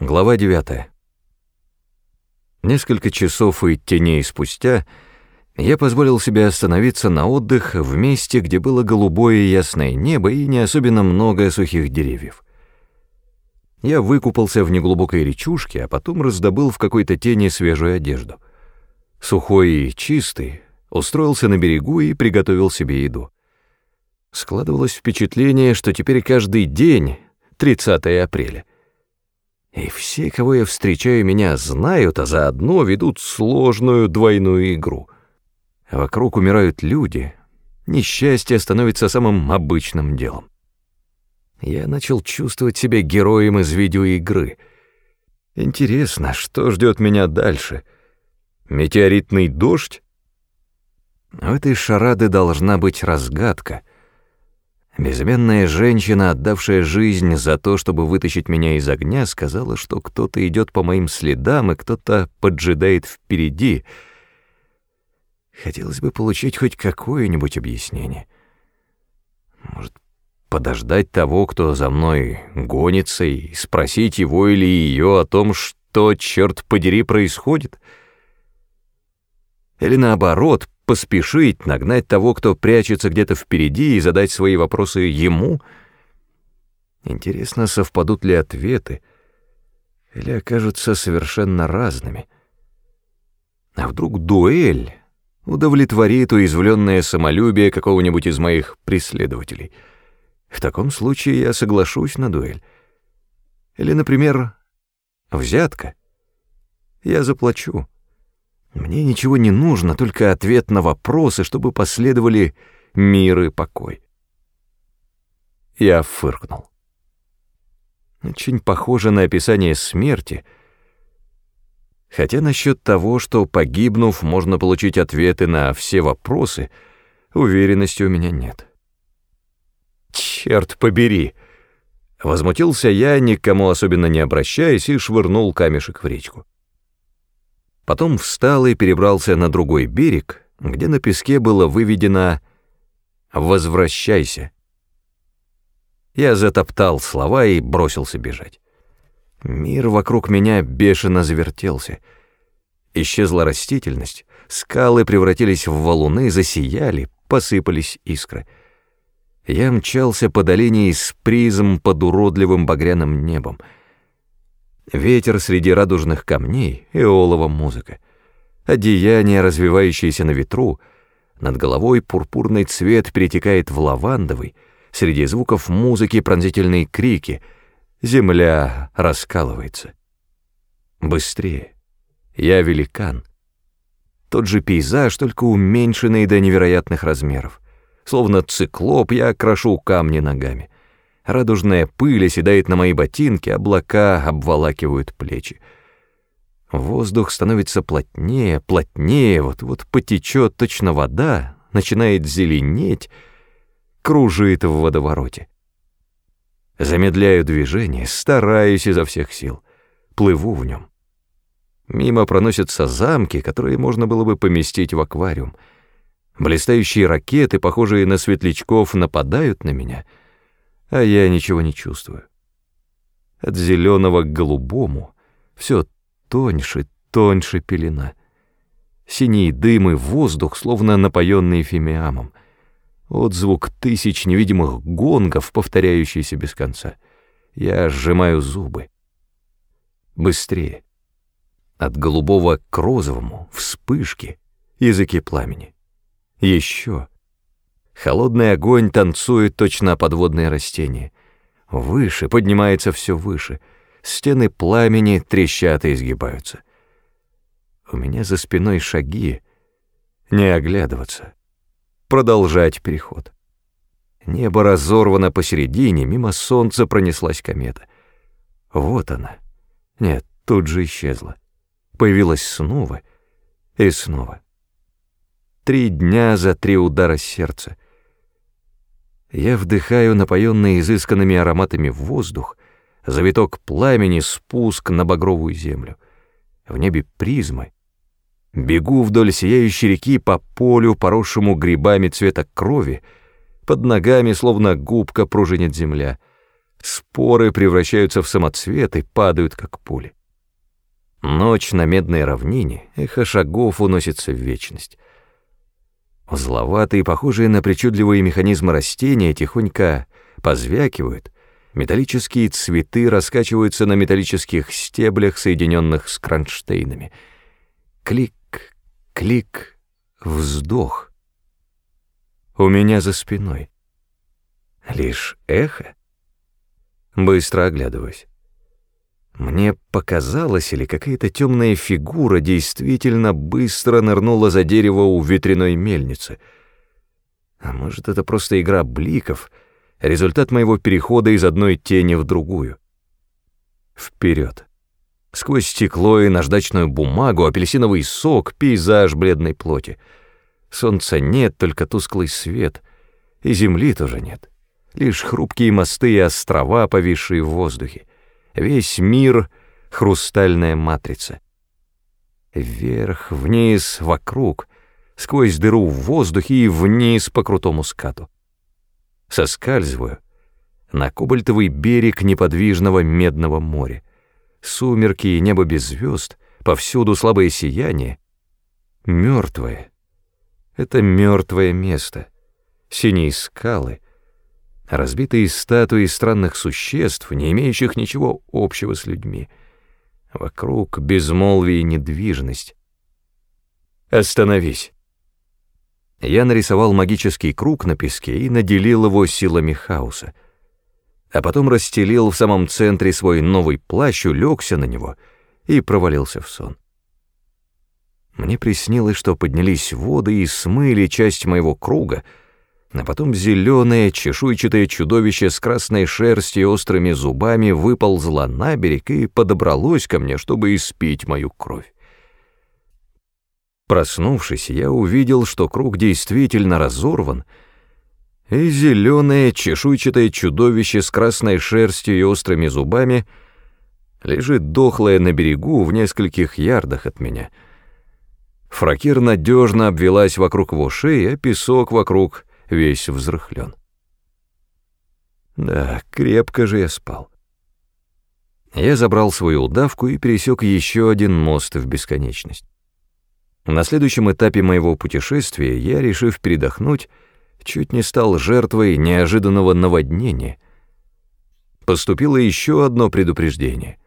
Глава 9. Несколько часов и теней спустя я позволил себе остановиться на отдых в месте, где было голубое и ясное небо и не особенно много сухих деревьев. Я выкупался в неглубокой речушке, а потом раздобыл в какой-то тени свежую одежду. Сухой и чистый, устроился на берегу и приготовил себе еду. Складывалось впечатление, что теперь каждый день, 30 апреля, и все, кого я встречаю, меня знают, а заодно ведут сложную двойную игру. Вокруг умирают люди, несчастье становится самым обычным делом. Я начал чувствовать себя героем из видеоигры. Интересно, что ждет меня дальше? Метеоритный дождь? У этой шарады должна быть разгадка. Безымянная женщина, отдавшая жизнь за то, чтобы вытащить меня из огня, сказала, что кто-то идет по моим следам и кто-то поджидает впереди. Хотелось бы получить хоть какое-нибудь объяснение. Может, подождать того, кто за мной гонится, и спросить его или ее о том, что, черт подери, происходит? Или наоборот, поспешить, нагнать того, кто прячется где-то впереди, и задать свои вопросы ему? Интересно, совпадут ли ответы, или окажутся совершенно разными? А вдруг дуэль удовлетворит уязвленное самолюбие какого-нибудь из моих преследователей? В таком случае я соглашусь на дуэль. Или, например, взятка. Я заплачу. Мне ничего не нужно, только ответ на вопросы, чтобы последовали мир и покой. Я фыркнул. Очень похоже на описание смерти, хотя насчет того, что, погибнув, можно получить ответы на все вопросы, уверенности у меня нет. «Черт побери!» Возмутился я, никому особенно не обращаясь, и швырнул камешек в речку. Потом встал и перебрался на другой берег, где на песке было выведено «Возвращайся». Я затоптал слова и бросился бежать. Мир вокруг меня бешено завертелся. Исчезла растительность, скалы превратились в валуны, засияли, посыпались искры. Я мчался по долине из призм под уродливым багряным небом — ветер среди радужных камней, эолова музыка, одеяние, развивающееся на ветру, над головой пурпурный цвет перетекает в лавандовый, среди звуков музыки пронзительные крики, земля раскалывается. Быстрее. Я великан. Тот же пейзаж, только уменьшенный до невероятных размеров. Словно циклоп, я крошу камни ногами. Радужная пыль оседает на мои ботинки, облака обволакивают плечи. Воздух становится плотнее, плотнее, вот-вот потечет точно вода, начинает зеленеть, кружит в водовороте. Замедляю движение, стараюсь изо всех сил, плыву в нем. Мимо проносятся замки, которые можно было бы поместить в аквариум. Блистающие ракеты, похожие на светлячков, нападают на меня — а я ничего не чувствую. От зеленого к голубому все тоньше, тоньше пелена. Синий дым и воздух, словно напоенный фимиамом. Отзвук тысяч невидимых гонгов, повторяющийся без конца. Я сжимаю зубы. Быстрее. От голубого к розовому, вспышки, языки пламени. Еще. Холодный огонь танцует точно подводные растения. Выше, поднимается все выше. Стены пламени трещат и изгибаются. У меня за спиной шаги. Не оглядываться. Продолжать переход. Небо разорвано посередине, мимо солнца пронеслась комета. Вот она. Нет, тут же исчезла. Появилась снова и снова. Три дня за три удара сердца — я вдыхаю напоенный изысканными ароматами воздух, завиток пламени, спуск на багровую землю. В небе призмы. Бегу вдоль сияющей реки по полю, поросшему грибами цвета крови, под ногами, словно губка, пружинит земля. Споры превращаются в самоцветы, падают как пули. Ночь на медной равнине, эхо шагов уносится в вечность. Зловатые, похожие на причудливые механизмы растения, тихонько позвякивают, металлические цветы раскачиваются на металлических стеблях, соединенных с кронштейнами. Клик, клик, вздох. У меня за спиной. Лишь эхо. Быстро оглядываюсь. Мне показалось, или какая-то темная фигура действительно быстро нырнула за дерево у ветряной мельницы. А может, это просто игра бликов, результат моего перехода из одной тени в другую. Вперед. Сквозь стекло и наждачную бумагу, апельсиновый сок, пейзаж бледной плоти. Солнца нет, только тусклый свет. И земли тоже нет. Лишь хрупкие мосты и острова, повисшие в воздухе. Весь мир — хрустальная матрица. Вверх, вниз, вокруг, сквозь дыру в воздухе и вниз по крутому скату. Соскальзываю на кобальтовый берег неподвижного медного моря. Сумерки и небо без звезд, повсюду слабое сияние. Мертвое. Это мертвое место. Синие скалы — разбитые статуи странных существ, не имеющих ничего общего с людьми. Вокруг безмолвие и недвижность. «Остановись!» Я нарисовал магический круг на песке и наделил его силами хаоса. А потом расстелил в самом центре свой новый плащ, улегся на него и провалился в сон. Мне приснилось, что поднялись воды и смыли часть моего круга, а потом зеленое чешуйчатое чудовище с красной шерстью и острыми зубами выползло на берег и подобралось ко мне, чтобы испить мою кровь. Проснувшись, я увидел, что круг действительно разорван, и зеленое чешуйчатое чудовище с красной шерстью и острыми зубами лежит дохлое на берегу в нескольких ярдах от меня. Фракир надежно обвелась вокруг его шеи, а песок вокруг весь взрыхлен. Да, крепко же я спал. Я забрал свою удавку и пересек еще один мост в бесконечность. На следующем этапе моего путешествия я, решив передохнуть, чуть не стал жертвой неожиданного наводнения. Поступило еще одно предупреждение.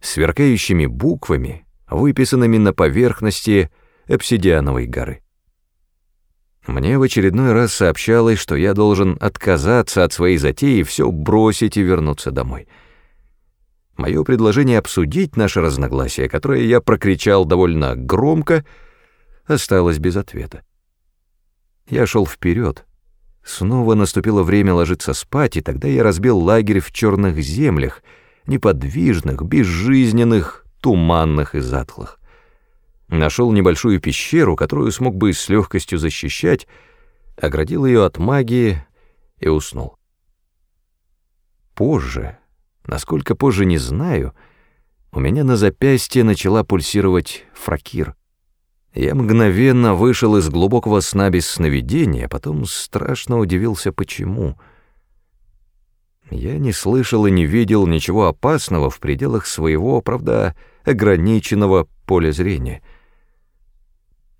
Сверкающими буквами, выписанными на поверхности обсидиановой горы. Мне в очередной раз сообщалось, что я должен отказаться от своей затеи, все бросить и вернуться домой. Мое предложение обсудить наше разногласие, которое я прокричал довольно громко, осталось без ответа. Я шел вперед. Снова наступило время ложиться спать, и тогда я разбил лагерь в черных землях, неподвижных, безжизненных, туманных и затлых. Нашел небольшую пещеру, которую смог бы с легкостью защищать, оградил ее от магии и уснул. Позже, насколько позже не знаю, у меня на запястье начала пульсировать фракир. Я мгновенно вышел из глубокого сна без сновидения, потом страшно удивился, почему. Я не слышал и не видел ничего опасного в пределах своего, правда, ограниченного поля зрения —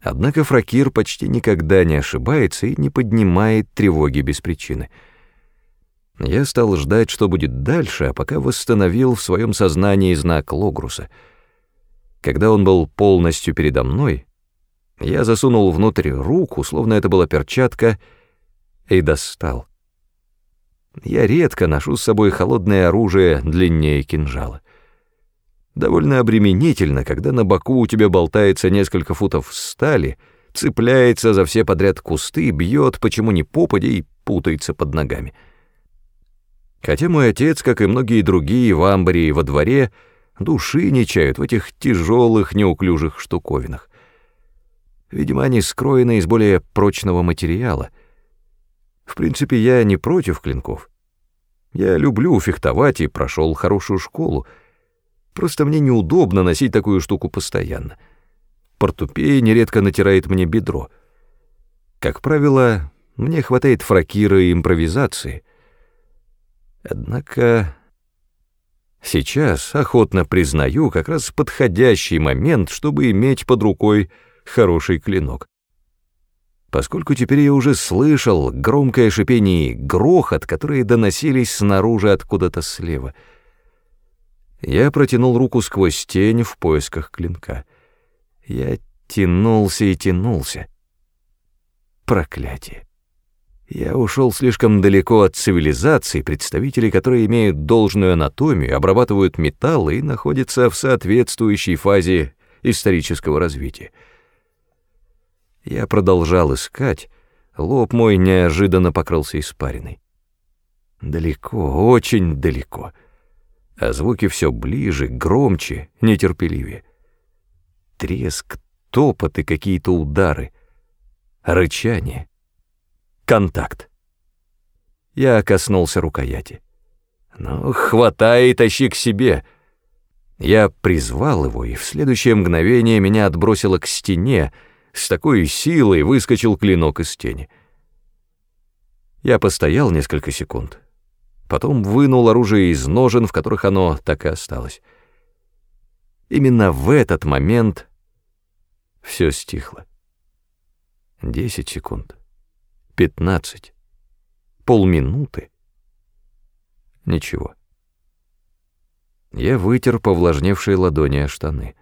Однако Фракир почти никогда не ошибается и не поднимает тревоги без причины. Я стал ждать, что будет дальше, а пока восстановил в своем сознании знак Логруса. Когда он был полностью передо мной, я засунул внутрь руку, словно это была перчатка, и достал. Я редко ношу с собой холодное оружие длиннее кинжала. Довольно обременительно, когда на боку у тебя болтается несколько футов стали, цепляется за все подряд кусты, бьет, почему не попадя, и путается под ногами. Хотя мой отец, как и многие другие в амбаре во дворе, души не чают в этих тяжелых, неуклюжих штуковинах. Видимо, они скроены из более прочного материала. В принципе, я не против клинков. Я люблю фехтовать и прошел хорошую школу — Просто мне неудобно носить такую штуку постоянно. Портупея нередко натирает мне бедро. Как правило, мне хватает фракира и импровизации. Однако сейчас, охотно признаю, как раз подходящий момент, чтобы иметь под рукой хороший клинок. Поскольку теперь я уже слышал громкое шипение и грохот, которые доносились снаружи откуда-то слева. Я протянул руку сквозь тень в поисках клинка. Я тянулся и тянулся. Проклятие. Я ушел слишком далеко от цивилизации, представителей которые имеют должную анатомию, обрабатывают металлы и находятся в соответствующей фазе исторического развития. Я продолжал искать, лоб мой неожиданно покрылся испариной. Далеко, очень далеко. А звуки все ближе, громче, нетерпеливее. Треск, топот и какие-то удары. Рычание. Контакт. Я коснулся рукояти. «Ну, хватай и тащи к себе!» Я призвал его, и в следующее мгновение меня отбросило к стене, с такой силой выскочил клинок из тени. Я постоял несколько секунд, потом вынул оружие из ножен, в которых оно так и осталось. Именно в этот момент все стихло. Десять секунд, пятнадцать, полминуты. Ничего. Я вытер повлажневшие ладони о штаны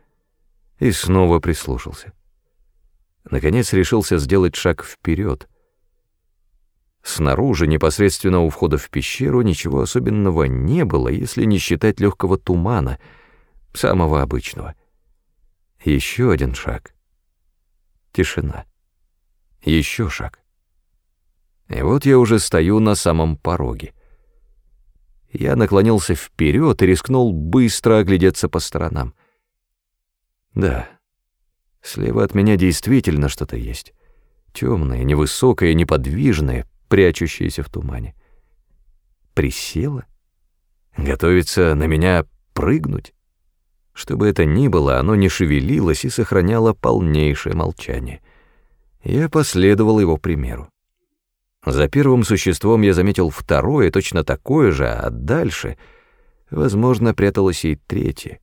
и снова прислушался. Наконец решился сделать шаг вперед. Снаружи, непосредственно у входа в пещеру, ничего особенного не было, если не считать легкого тумана, самого обычного. Еще один шаг. Тишина. Еще шаг. И вот я уже стою на самом пороге. Я наклонился вперед и рискнул быстро оглядеться по сторонам. Да, Слева от меня действительно что-то есть. Темное, невысокое, неподвижное, прячущееся в тумане. Присела? Готовится на меня прыгнуть? Что бы это ни было, оно не шевелилось и сохраняло полнейшее молчание. Я последовал его примеру. За первым существом я заметил второе, точно такое же, а дальше, возможно, пряталось и третье.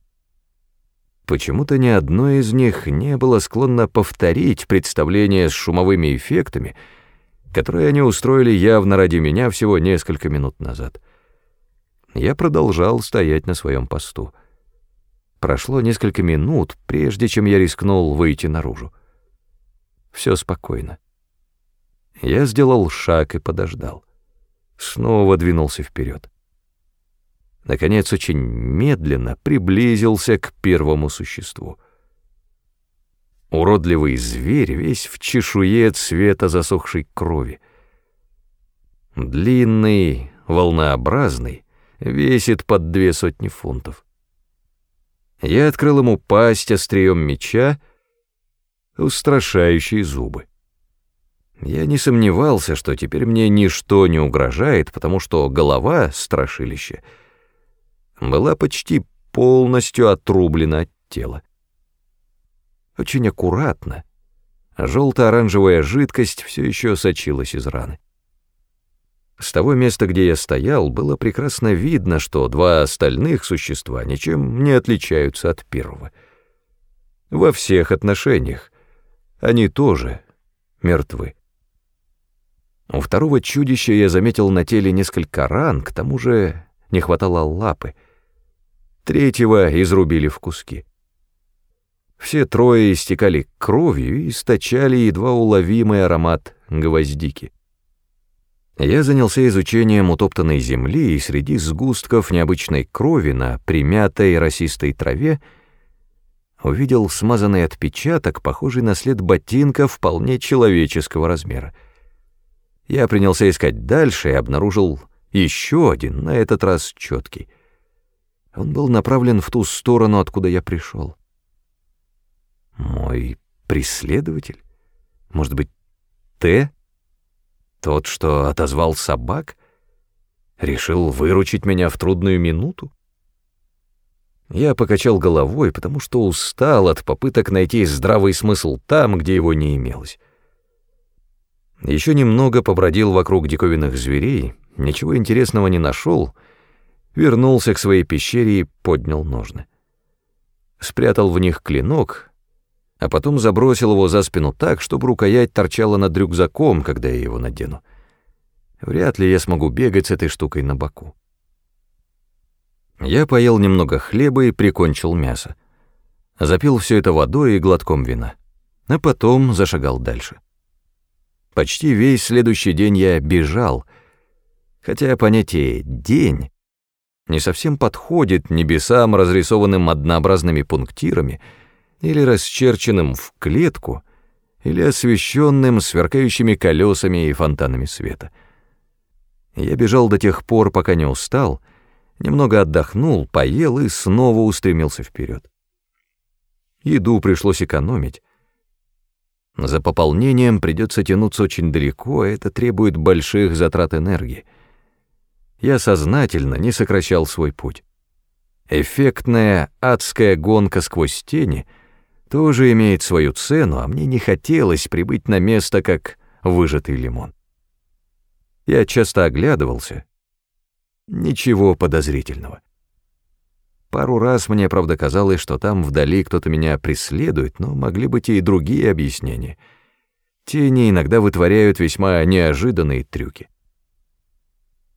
Почему-то ни одно из них не было склонно повторить представление с шумовыми эффектами, которые они устроили явно ради меня всего несколько минут назад. Я продолжал стоять на своем посту. Прошло несколько минут, прежде чем я рискнул выйти наружу. Все спокойно. Я сделал шаг и подождал. Снова двинулся вперед наконец, очень медленно приблизился к первому существу. Уродливый зверь весь в чешуе цвета засохшей крови. Длинный, волнообразный, весит под две сотни фунтов. Я открыл ему пасть острием меча, устрашающие зубы. Я не сомневался, что теперь мне ничто не угрожает, потому что голова — страшилище — была почти полностью отрублена от тела. Очень аккуратно. Желто-оранжевая жидкость все еще сочилась из раны. С того места, где я стоял, было прекрасно видно, что два остальных существа ничем не отличаются от первого. Во всех отношениях они тоже мертвы. У второго чудища я заметил на теле несколько ран, к тому же не хватало лапы — третьего изрубили в куски. Все трое истекали кровью и источали едва уловимый аромат гвоздики. Я занялся изучением утоптанной земли и среди сгустков необычной крови на примятой росистой траве увидел смазанный отпечаток, похожий на след ботинка вполне человеческого размера. Я принялся искать дальше и обнаружил еще один, на этот раз четкий — он был направлен в ту сторону, откуда я пришел. Мой преследователь? Может быть, Т? Тот, что отозвал собак? Решил выручить меня в трудную минуту? Я покачал головой, потому что устал от попыток найти здравый смысл там, где его не имелось. Еще немного побродил вокруг диковинных зверей, ничего интересного не нашел — вернулся к своей пещере и поднял ножны. Спрятал в них клинок, а потом забросил его за спину так, чтобы рукоять торчала над рюкзаком, когда я его надену. Вряд ли я смогу бегать с этой штукой на боку. Я поел немного хлеба и прикончил мясо. Запил все это водой и глотком вина. А потом зашагал дальше. Почти весь следующий день я бежал, хотя понятие «день» не совсем подходит небесам, разрисованным однообразными пунктирами, или расчерченным в клетку, или освещенным сверкающими колесами и фонтанами света. Я бежал до тех пор, пока не устал, немного отдохнул, поел и снова устремился вперед. Еду пришлось экономить. За пополнением придется тянуться очень далеко, а это требует больших затрат энергии — я сознательно не сокращал свой путь. Эффектная адская гонка сквозь тени тоже имеет свою цену, а мне не хотелось прибыть на место, как выжатый лимон. Я часто оглядывался. Ничего подозрительного. Пару раз мне, правда, казалось, что там вдали кто-то меня преследует, но могли быть и другие объяснения. Тени иногда вытворяют весьма неожиданные трюки.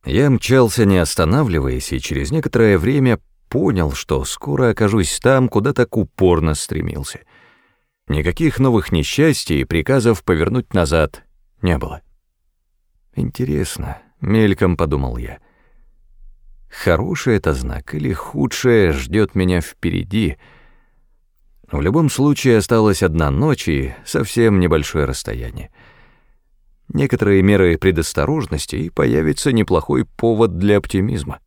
Я мчался, не останавливаясь, и через некоторое время понял, что скоро окажусь там, куда так упорно стремился. Никаких новых несчастий и приказов повернуть назад не было. Интересно, мельком подумал я. Хороший это знак или худшее ждет меня впереди? В любом случае осталась одна ночь и совсем небольшое расстояние некоторые меры предосторожности, и появится неплохой повод для оптимизма.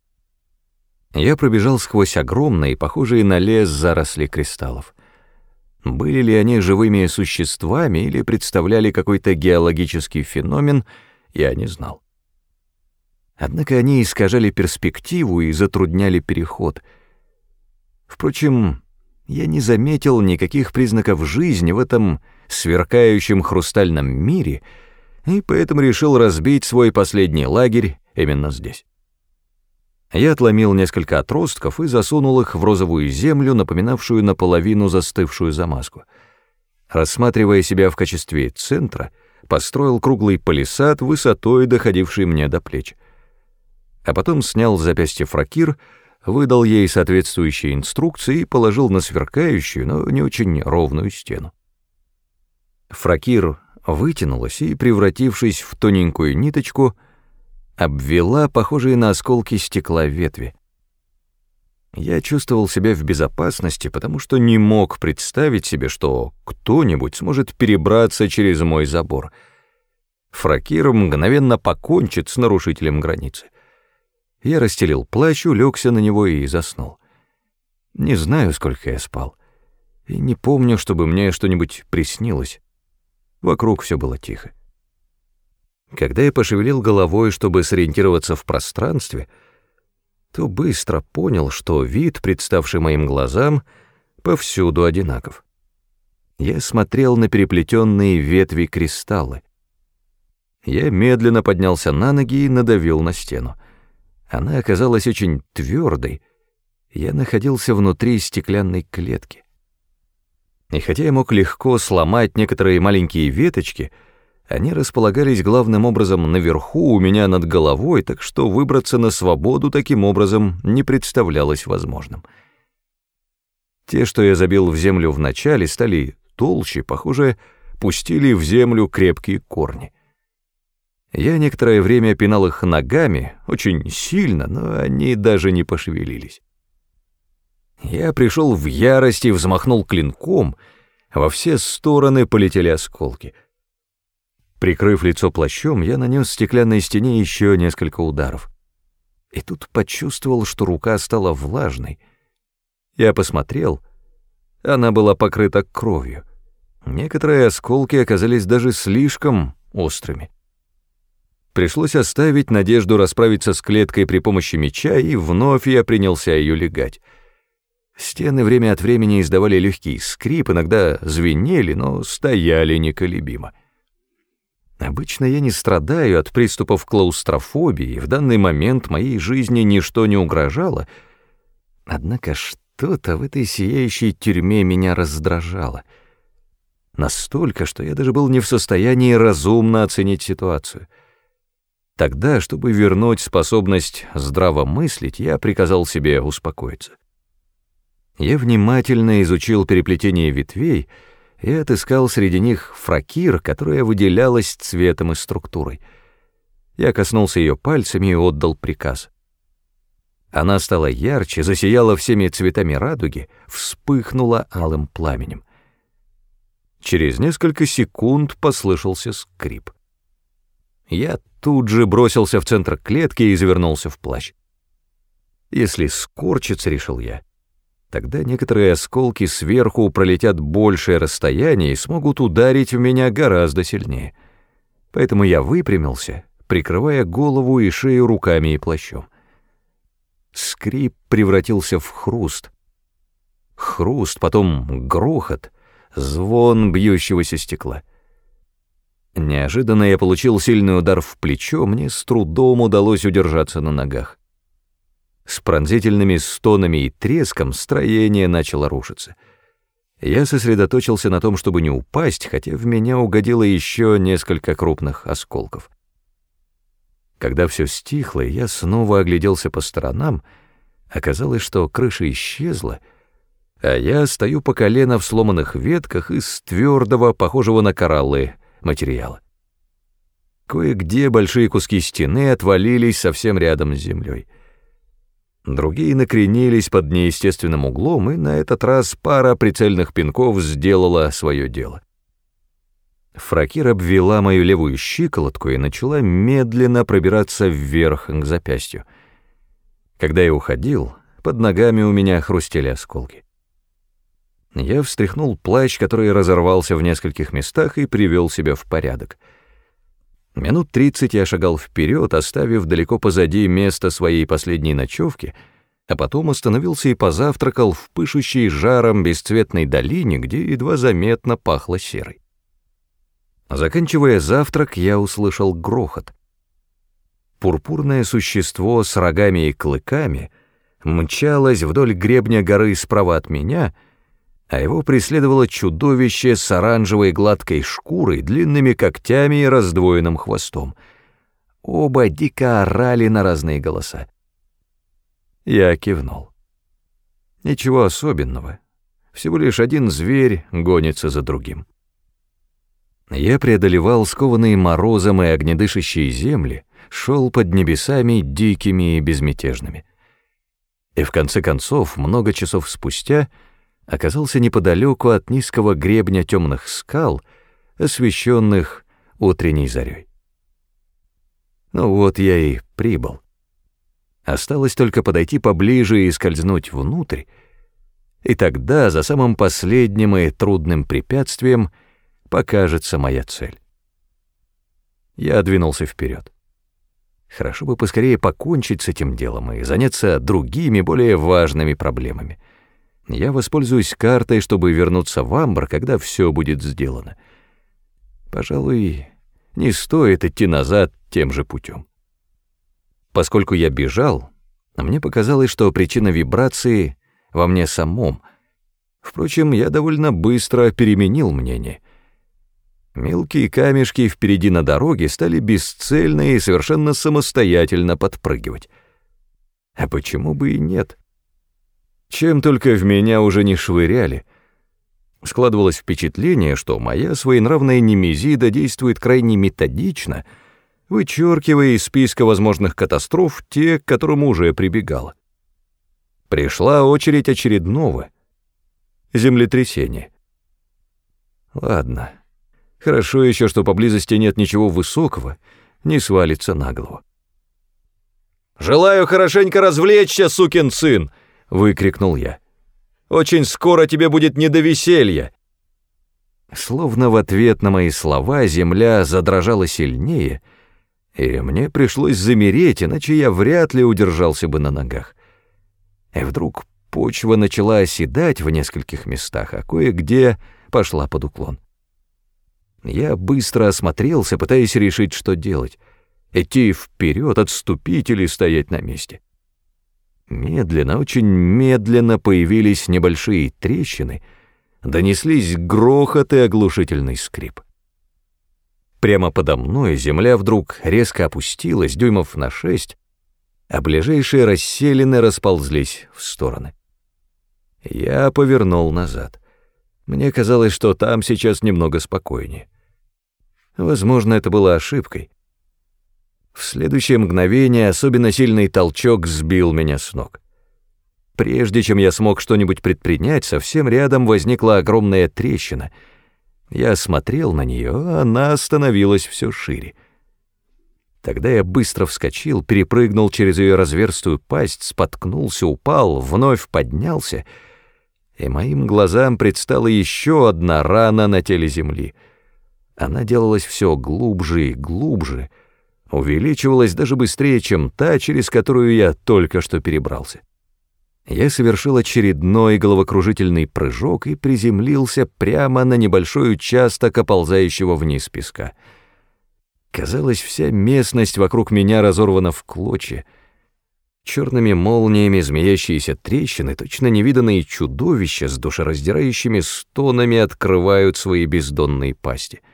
Я пробежал сквозь огромные, похожие на лес заросли кристаллов. Были ли они живыми существами или представляли какой-то геологический феномен, я не знал. Однако они искажали перспективу и затрудняли переход. Впрочем, я не заметил никаких признаков жизни в этом сверкающем хрустальном мире — и поэтому решил разбить свой последний лагерь именно здесь. Я отломил несколько отростков и засунул их в розовую землю, напоминавшую наполовину застывшую замазку. Рассматривая себя в качестве центра, построил круглый палисад, высотой доходивший мне до плеч. А потом снял с запястья фракир, выдал ей соответствующие инструкции и положил на сверкающую, но не очень ровную стену. Фракир вытянулась и, превратившись в тоненькую ниточку, обвела похожие на осколки стекла ветви. Я чувствовал себя в безопасности, потому что не мог представить себе, что кто-нибудь сможет перебраться через мой забор. Фракир мгновенно покончит с нарушителем границы. Я расстелил плащ, улегся на него и заснул. Не знаю, сколько я спал, и не помню, чтобы мне что-нибудь приснилось. Вокруг все было тихо. Когда я пошевелил головой, чтобы сориентироваться в пространстве, то быстро понял, что вид, представший моим глазам, повсюду одинаков. Я смотрел на переплетенные ветви кристаллы. Я медленно поднялся на ноги и надавил на стену. Она оказалась очень твердой. Я находился внутри стеклянной клетки. И хотя я мог легко сломать некоторые маленькие веточки, они располагались главным образом наверху у меня над головой, так что выбраться на свободу таким образом не представлялось возможным. Те, что я забил в землю вначале, стали толще, похоже, пустили в землю крепкие корни. Я некоторое время пинал их ногами, очень сильно, но они даже не пошевелились. Я пришел в ярость и взмахнул клинком, во все стороны полетели осколки. Прикрыв лицо плащом, я нанес стеклянной стене еще несколько ударов. И тут почувствовал, что рука стала влажной. Я посмотрел, она была покрыта кровью. Некоторые осколки оказались даже слишком острыми. Пришлось оставить надежду расправиться с клеткой при помощи меча, и вновь я принялся ее легать — Стены время от времени издавали легкий скрип, иногда звенели, но стояли неколебимо. Обычно я не страдаю от приступов клаустрофобии, в данный момент моей жизни ничто не угрожало. Однако что-то в этой сияющей тюрьме меня раздражало. Настолько, что я даже был не в состоянии разумно оценить ситуацию. Тогда, чтобы вернуть способность здраво мыслить, я приказал себе успокоиться. Я внимательно изучил переплетение ветвей — и отыскал среди них фракир, которая выделялась цветом и структурой. Я коснулся ее пальцами и отдал приказ. Она стала ярче, засияла всеми цветами радуги, вспыхнула алым пламенем. Через несколько секунд послышался скрип. Я тут же бросился в центр клетки и завернулся в плащ. Если скорчиться, решил я, Тогда некоторые осколки сверху пролетят большее расстояние и смогут ударить в меня гораздо сильнее. Поэтому я выпрямился, прикрывая голову и шею руками и плащом. Скрип превратился в хруст. Хруст, потом грохот, звон бьющегося стекла. Неожиданно я получил сильный удар в плечо, мне с трудом удалось удержаться на ногах. С пронзительными стонами и треском строение начало рушиться. Я сосредоточился на том, чтобы не упасть, хотя в меня угодило еще несколько крупных осколков. Когда все стихло, я снова огляделся по сторонам, оказалось, что крыша исчезла, а я стою по колено в сломанных ветках из твердого, похожего на кораллы, материала. Кое-где большие куски стены отвалились совсем рядом с землей. Другие накренились под неестественным углом, и на этот раз пара прицельных пинков сделала свое дело. Фракир обвела мою левую щиколотку и начала медленно пробираться вверх к запястью. Когда я уходил, под ногами у меня хрустели осколки. Я встряхнул плащ, который разорвался в нескольких местах, и привел себя в порядок — Минут тридцать я шагал вперед, оставив далеко позади место своей последней ночевки, а потом остановился и позавтракал в пышущей жаром бесцветной долине, где едва заметно пахло серой. Заканчивая завтрак, я услышал грохот. Пурпурное существо с рогами и клыками мчалось вдоль гребня горы справа от меня — а его преследовало чудовище с оранжевой гладкой шкурой, длинными когтями и раздвоенным хвостом. Оба дико орали на разные голоса. Я кивнул. Ничего особенного. Всего лишь один зверь гонится за другим. Я преодолевал скованные морозом и огнедышащие земли, шел под небесами дикими и безмятежными. И в конце концов, много часов спустя, оказался неподалеку от низкого гребня темных скал, освещенных утренней зарей. Ну вот я и прибыл. Осталось только подойти поближе и скользнуть внутрь, и тогда за самым последним и трудным препятствием покажется моя цель. Я двинулся вперед. Хорошо бы поскорее покончить с этим делом и заняться другими, более важными проблемами — я воспользуюсь картой, чтобы вернуться в Амбр, когда все будет сделано. Пожалуй, не стоит идти назад тем же путем. Поскольку я бежал, мне показалось, что причина вибрации во мне самом. Впрочем, я довольно быстро переменил мнение. Мелкие камешки впереди на дороге стали бесцельно и совершенно самостоятельно подпрыгивать. А почему бы и нет? Чем только в меня уже не швыряли. Складывалось впечатление, что моя своенравная немезида действует крайне методично, вычеркивая из списка возможных катастроф те, к которым уже прибегала. Пришла очередь очередного — землетрясения. Ладно, хорошо еще, что поблизости нет ничего высокого, не свалится на голову. «Желаю хорошенько развлечься, сукин сын!» — выкрикнул я. «Очень скоро тебе будет не до веселья!» Словно в ответ на мои слова земля задрожала сильнее, и мне пришлось замереть, иначе я вряд ли удержался бы на ногах. И вдруг почва начала оседать в нескольких местах, а кое-где пошла под уклон. Я быстро осмотрелся, пытаясь решить, что делать. Идти вперед, отступить или стоять на месте. Медленно, очень медленно появились небольшие трещины, донеслись грохот и оглушительный скрип. Прямо подо мной земля вдруг резко опустилась, дюймов на шесть, а ближайшие расселены расползлись в стороны. Я повернул назад. Мне казалось, что там сейчас немного спокойнее. Возможно, это было ошибкой. В следующее мгновение особенно сильный толчок сбил меня с ног. Прежде чем я смог что-нибудь предпринять, совсем рядом возникла огромная трещина. Я смотрел на нее, а она становилась все шире. Тогда я быстро вскочил, перепрыгнул через ее разверстую пасть, споткнулся, упал, вновь поднялся, и моим глазам предстала еще одна рана на теле земли. Она делалась все глубже и глубже — увеличивалась даже быстрее, чем та, через которую я только что перебрался. Я совершил очередной головокружительный прыжок и приземлился прямо на небольшой участок оползающего вниз песка. Казалось, вся местность вокруг меня разорвана в клочья. Черными молниями змеящиеся трещины, точно невиданные чудовища с душераздирающими стонами открывают свои бездонные пасти —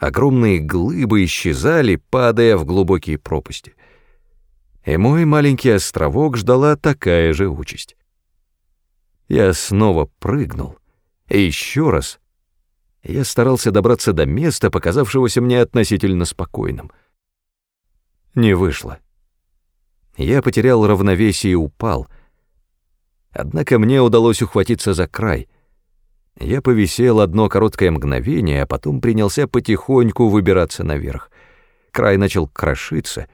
Огромные глыбы исчезали, падая в глубокие пропасти. И мой маленький островок ждала такая же участь. Я снова прыгнул, и еще раз. Я старался добраться до места, показавшегося мне относительно спокойным. Не вышло. Я потерял равновесие и упал. Однако мне удалось ухватиться за край — я повисел одно короткое мгновение, а потом принялся потихоньку выбираться наверх. Край начал крошиться.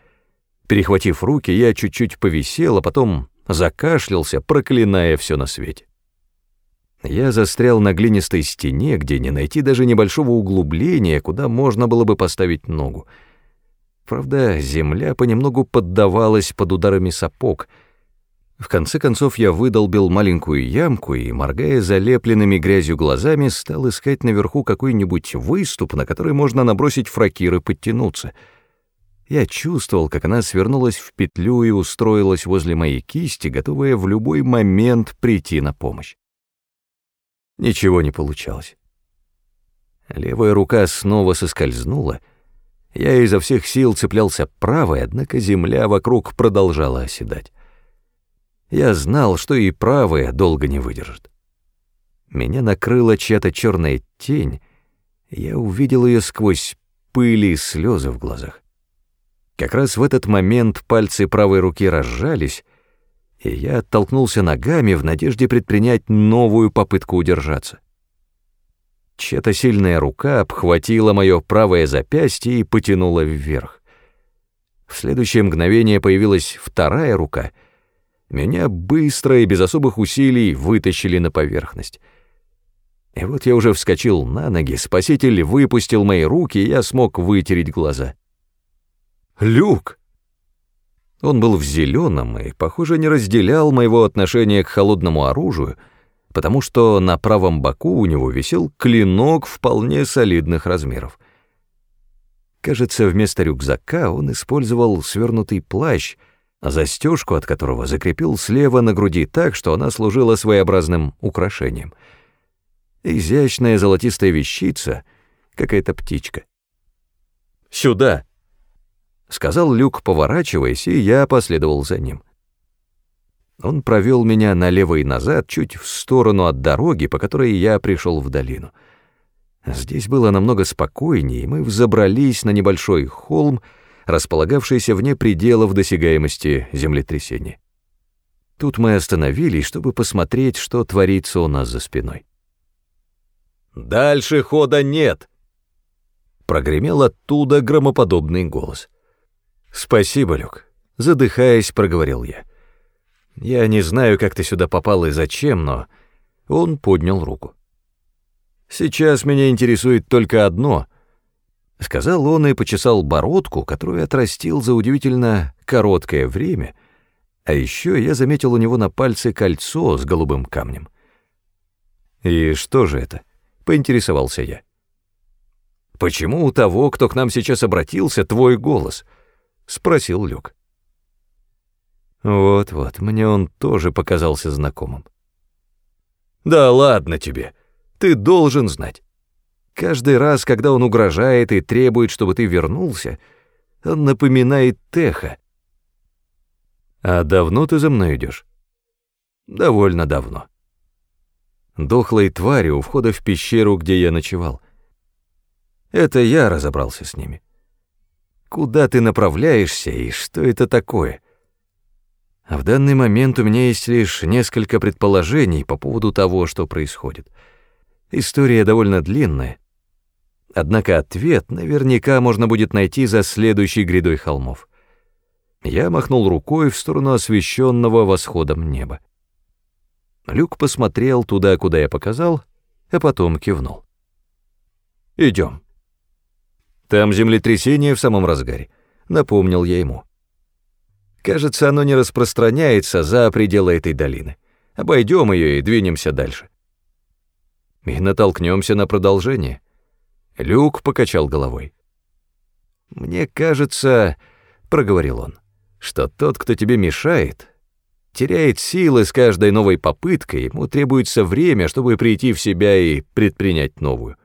Перехватив руки, я чуть-чуть повисел, а потом закашлялся, проклиная все на свете. Я застрял на глинистой стене, где не найти даже небольшого углубления, куда можно было бы поставить ногу. Правда, земля понемногу поддавалась под ударами сапог — в конце концов я выдолбил маленькую ямку и, моргая залепленными грязью глазами, стал искать наверху какой-нибудь выступ, на который можно набросить фракир и подтянуться. Я чувствовал, как она свернулась в петлю и устроилась возле моей кисти, готовая в любой момент прийти на помощь. Ничего не получалось. Левая рука снова соскользнула. Я изо всех сил цеплялся правой, однако земля вокруг продолжала оседать. Я знал, что и правая долго не выдержит. Меня накрыла чья-то черная тень, я увидел ее сквозь пыли и слезы в глазах. Как раз в этот момент пальцы правой руки разжались, и я оттолкнулся ногами в надежде предпринять новую попытку удержаться. Чья-то сильная рука обхватила мое правое запястье и потянула вверх. В следующее мгновение появилась вторая рука — меня быстро и без особых усилий вытащили на поверхность. И вот я уже вскочил на ноги, спаситель выпустил мои руки, и я смог вытереть глаза. «Люк!» Он был в зеленом и, похоже, не разделял моего отношения к холодному оружию, потому что на правом боку у него висел клинок вполне солидных размеров. Кажется, вместо рюкзака он использовал свернутый плащ — застежку от которого закрепил слева на груди так, что она служила своеобразным украшением. Изящная золотистая вещица, какая-то птичка. «Сюда!» — сказал Люк, поворачиваясь, и я последовал за ним. Он провел меня налево и назад, чуть в сторону от дороги, по которой я пришел в долину. Здесь было намного спокойнее, и мы взобрались на небольшой холм, располагавшийся вне пределов досягаемости землетрясения. Тут мы остановились, чтобы посмотреть, что творится у нас за спиной. «Дальше хода нет!» Прогремел оттуда громоподобный голос. «Спасибо, Люк», — задыхаясь, проговорил я. «Я не знаю, как ты сюда попал и зачем, но...» Он поднял руку. «Сейчас меня интересует только одно —— сказал он и почесал бородку, которую отрастил за удивительно короткое время, а еще я заметил у него на пальце кольцо с голубым камнем. «И что же это?» — поинтересовался я. Почему у того, кто к нам сейчас обратился, твой голос?» — спросил Люк. Вот-вот, мне он тоже показался знакомым. «Да ладно тебе, ты должен знать. Каждый раз, когда он угрожает и требует, чтобы ты вернулся, он напоминает Теха. А давно ты за мной идешь? Довольно давно. Дохлой твари у входа в пещеру, где я ночевал. Это я разобрался с ними. Куда ты направляешься и что это такое? А в данный момент у меня есть лишь несколько предположений по поводу того, что происходит. История довольно длинная. Однако ответ наверняка можно будет найти за следующей грядой холмов. Я махнул рукой в сторону освещенного восходом неба. Люк посмотрел туда, куда я показал, а потом кивнул. «Идем». «Там землетрясение в самом разгаре», — напомнил я ему. «Кажется, оно не распространяется за пределы этой долины. Обойдем ее и двинемся дальше». «И натолкнемся на продолжение». Люк покачал головой. «Мне кажется, — проговорил он, — что тот, кто тебе мешает, теряет силы с каждой новой попыткой, ему требуется время, чтобы прийти в себя и предпринять новую.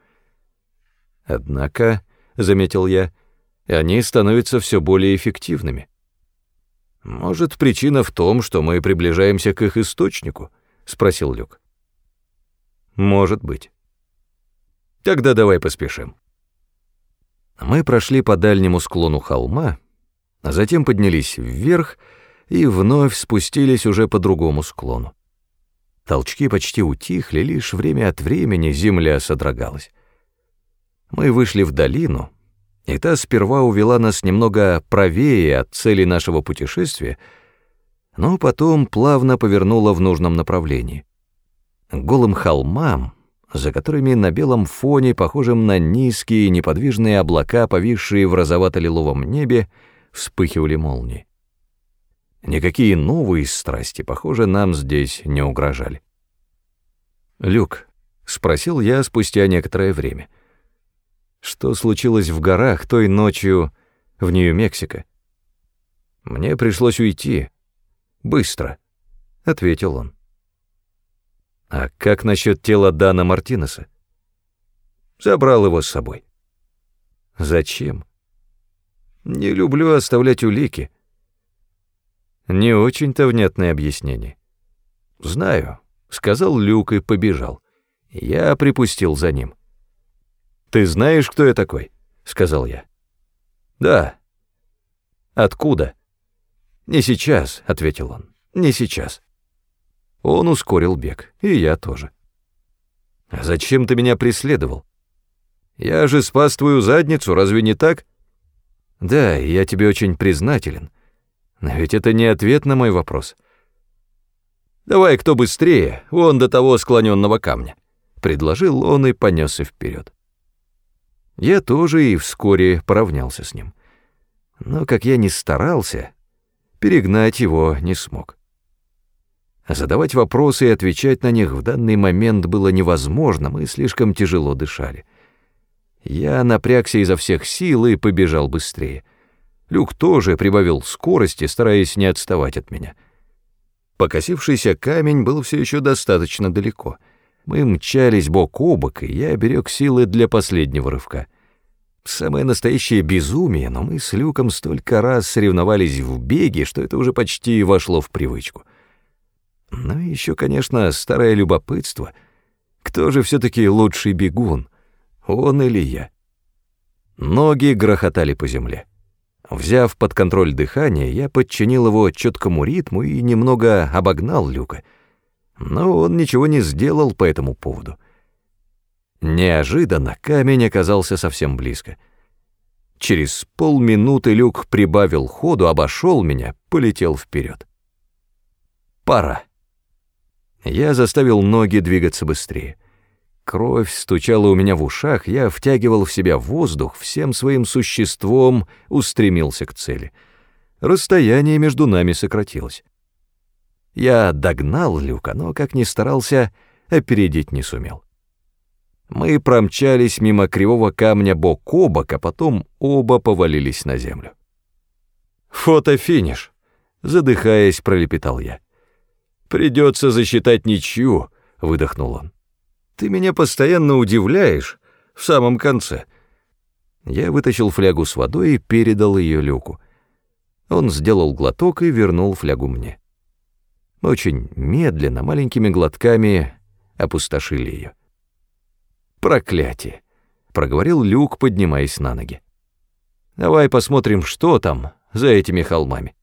Однако, — заметил я, — они становятся все более эффективными. «Может, причина в том, что мы приближаемся к их источнику?» — спросил Люк. «Может быть». «Тогда давай поспешим». Мы прошли по дальнему склону холма, а затем поднялись вверх и вновь спустились уже по другому склону. Толчки почти утихли, лишь время от времени земля содрогалась. Мы вышли в долину, и та сперва увела нас немного правее от цели нашего путешествия, но потом плавно повернула в нужном направлении. К голым холмам, за которыми на белом фоне, похожем на низкие неподвижные облака, повисшие в розовато-лиловом небе, вспыхивали молнии. Никакие новые страсти, похоже, нам здесь не угрожали. «Люк», — спросил я спустя некоторое время, — «что случилось в горах той ночью в Нью-Мексико?» «Мне пришлось уйти. Быстро», — ответил он. «А как насчет тела Дана Мартинеса?» «Забрал его с собой». «Зачем?» «Не люблю оставлять улики». Не очень-то внятное объяснение. «Знаю», — сказал Люк и побежал. Я припустил за ним. «Ты знаешь, кто я такой?» — сказал я. «Да». «Откуда?» «Не сейчас», — ответил он. «Не сейчас». Он ускорил бег, и я тоже. «А зачем ты меня преследовал?» «Я же спас твою задницу, разве не так?» «Да, я тебе очень признателен», но ведь это не ответ на мой вопрос. «Давай кто быстрее, вон до того склоненного камня», — предложил он и понесся вперед. Я тоже и вскоре поравнялся с ним. Но, как я ни старался, перегнать его не смог. Задавать вопросы и отвечать на них в данный момент было невозможно, мы слишком тяжело дышали. Я напрягся изо всех сил и побежал быстрее. Люк тоже прибавил скорости, стараясь не отставать от меня. Покосившийся камень был все еще достаточно далеко. Мы мчались бок о бок, и я берег силы для последнего рывка. Самое настоящее безумие, но мы с Люком столько раз соревновались в беге, что это уже почти вошло в привычку. Ну и еще, конечно, старое любопытство. Кто же все-таки лучший бегун, он или я? Ноги грохотали по земле. Взяв под контроль дыхание, я подчинил его четкому ритму и немного обогнал Люка. Но он ничего не сделал по этому поводу. Неожиданно камень оказался совсем близко. Через полминуты Люк прибавил ходу, обошел меня, полетел вперед. Пора. Я заставил ноги двигаться быстрее. Кровь стучала у меня в ушах, я втягивал в себя воздух, всем своим существом устремился к цели. Расстояние между нами сократилось. Я догнал Люка, но, как ни старался, опередить не сумел. Мы промчались мимо кривого камня бок о бок, а потом оба повалились на землю. «Фото-финиш», — задыхаясь, пролепетал я. «Придется засчитать ничью», — выдохнул он. «Ты меня постоянно удивляешь в самом конце». Я вытащил флягу с водой и передал ее Люку. Он сделал глоток и вернул флягу мне. Очень медленно, маленькими глотками опустошили ее. «Проклятие!» — проговорил Люк, поднимаясь на ноги. «Давай посмотрим, что там за этими холмами».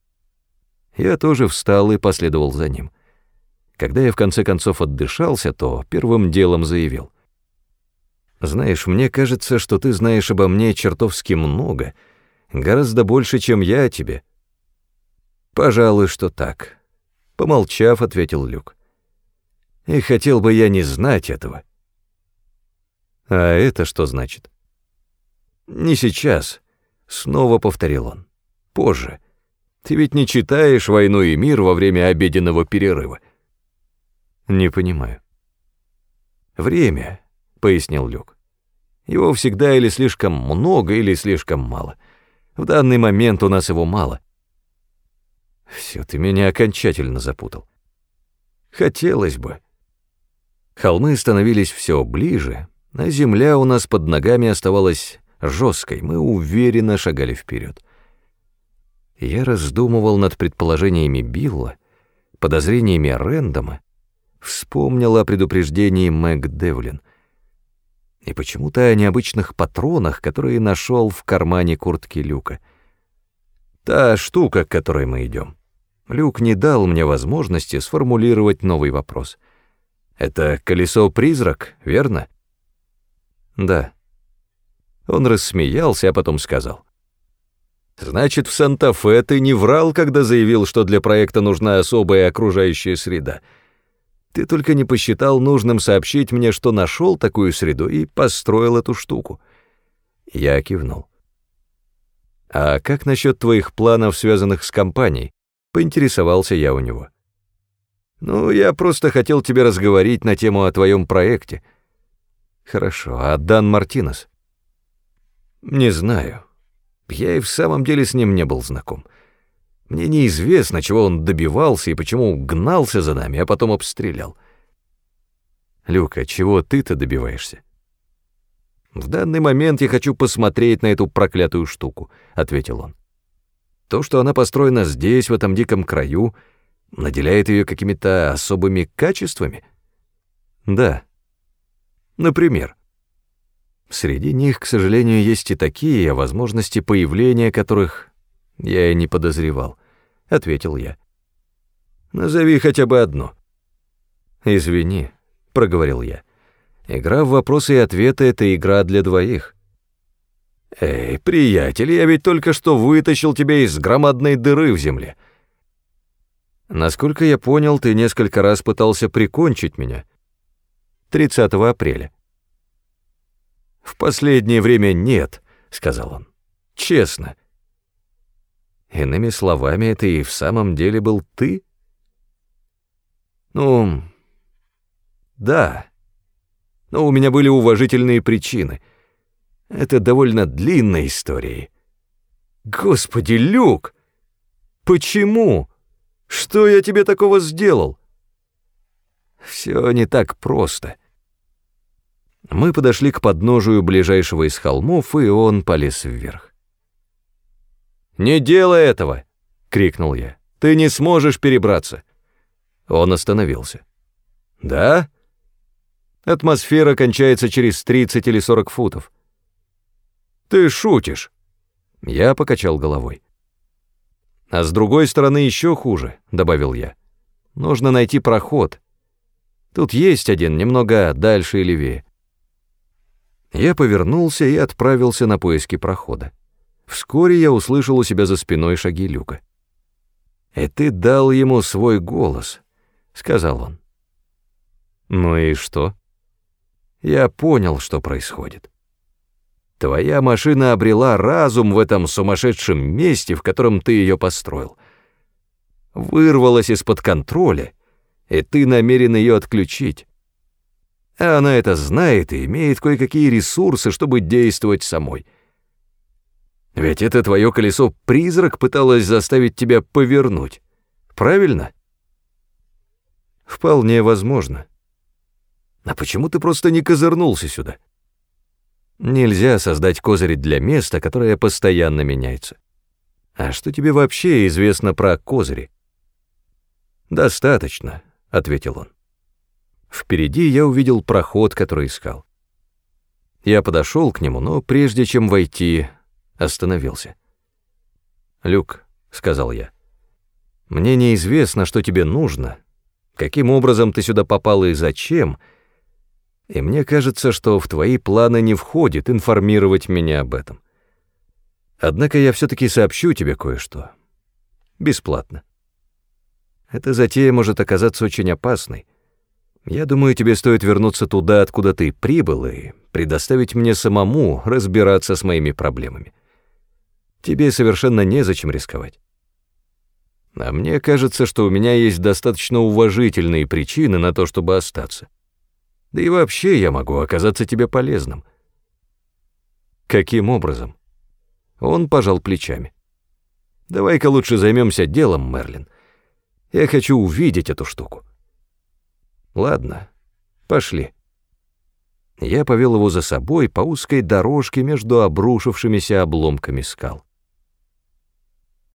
Я тоже встал и последовал за ним. Когда я в конце концов отдышался, то первым делом заявил. «Знаешь, мне кажется, что ты знаешь обо мне чертовски много, гораздо больше, чем я о тебе». «Пожалуй, что так», — помолчав, ответил Люк. «И хотел бы я не знать этого». «А это что значит?» «Не сейчас», — снова повторил он. «Позже. Ты ведь не читаешь «Войну и мир» во время обеденного перерыва». «Не понимаю». «Время», — пояснил Люк. «Его всегда или слишком много, или слишком мало. В данный момент у нас его мало». «Всё, ты меня окончательно запутал». «Хотелось бы». Холмы становились все ближе, а земля у нас под ногами оставалась жесткой, мы уверенно шагали вперед. Я раздумывал над предположениями Билла, подозрениями Рэндома, вспомнил о предупреждении Мэг Девлин и почему-то о необычных патронах, которые нашел в кармане куртки Люка. Та штука, к которой мы идем. Люк не дал мне возможности сформулировать новый вопрос. Это колесо-призрак, верно? Да. Он рассмеялся, а потом сказал. Значит, в Санта-Фе ты не врал, когда заявил, что для проекта нужна особая окружающая среда. Ты только не посчитал нужным сообщить мне, что нашел такую среду и построил эту штуку. Я кивнул. А как насчет твоих планов, связанных с компанией? Поинтересовался я у него. Ну, я просто хотел тебе разговорить на тему о твоем проекте. Хорошо, а Дан Мартинес? Не знаю. Я и в самом деле с ним не был знаком. Мне неизвестно, чего он добивался и почему гнался за нами, а потом обстрелял. Люка, чего ты-то добиваешься? В данный момент я хочу посмотреть на эту проклятую штуку, ответил он. То, что она построена здесь, в этом диком краю, наделяет ее какими-то особыми качествами? Да. Например, Среди них, к сожалению, есть и такие, о возможности появления которых я и не подозревал, — ответил я. Назови хотя бы одно. Извини, — проговорил я. Игра в вопросы и ответы — это игра для двоих. Эй, приятель, я ведь только что вытащил тебя из громадной дыры в земле. Насколько я понял, ты несколько раз пытался прикончить меня. 30 апреля. «В последнее время нет», — сказал он. «Честно». Иными словами, это и в самом деле был ты? Ну, да. Но у меня были уважительные причины. Это довольно длинная история. Господи, Люк! Почему? Что я тебе такого сделал? Все не так просто. Мы подошли к подножию ближайшего из холмов, и он полез вверх. «Не делай этого!» — крикнул я. «Ты не сможешь перебраться!» Он остановился. «Да?» Атмосфера кончается через 30 или 40 футов. «Ты шутишь!» Я покачал головой. «А с другой стороны еще хуже», — добавил я. «Нужно найти проход. Тут есть один, немного дальше и левее. Я повернулся и отправился на поиски прохода. Вскоре я услышал у себя за спиной шаги Люка. «И ты дал ему свой голос», — сказал он. «Ну и что?» «Я понял, что происходит. Твоя машина обрела разум в этом сумасшедшем месте, в котором ты ее построил. Вырвалась из-под контроля, и ты намерен ее отключить. А она это знает и имеет кое-какие ресурсы, чтобы действовать самой. Ведь это твое колесо-призрак пыталось заставить тебя повернуть. Правильно? Вполне возможно. А почему ты просто не козырнулся сюда? Нельзя создать козыри для места, которое постоянно меняется. А что тебе вообще известно про козыри? Достаточно, ответил он. Впереди я увидел проход, который искал. Я подошел к нему, но прежде чем войти, остановился. «Люк», — сказал я, — «мне неизвестно, что тебе нужно, каким образом ты сюда попал и зачем, и мне кажется, что в твои планы не входит информировать меня об этом. Однако я все-таки сообщу тебе кое-что. Бесплатно. Эта затея может оказаться очень опасной. Я думаю, тебе стоит вернуться туда, откуда ты прибыл, и предоставить мне самому разбираться с моими проблемами. Тебе совершенно незачем рисковать. А мне кажется, что у меня есть достаточно уважительные причины на то, чтобы остаться. Да и вообще я могу оказаться тебе полезным. Каким образом? Он пожал плечами. Давай-ка лучше займемся делом, Мерлин. Я хочу увидеть эту штуку. Ладно, пошли. Я повел его за собой по узкой дорожке между обрушившимися обломками скал.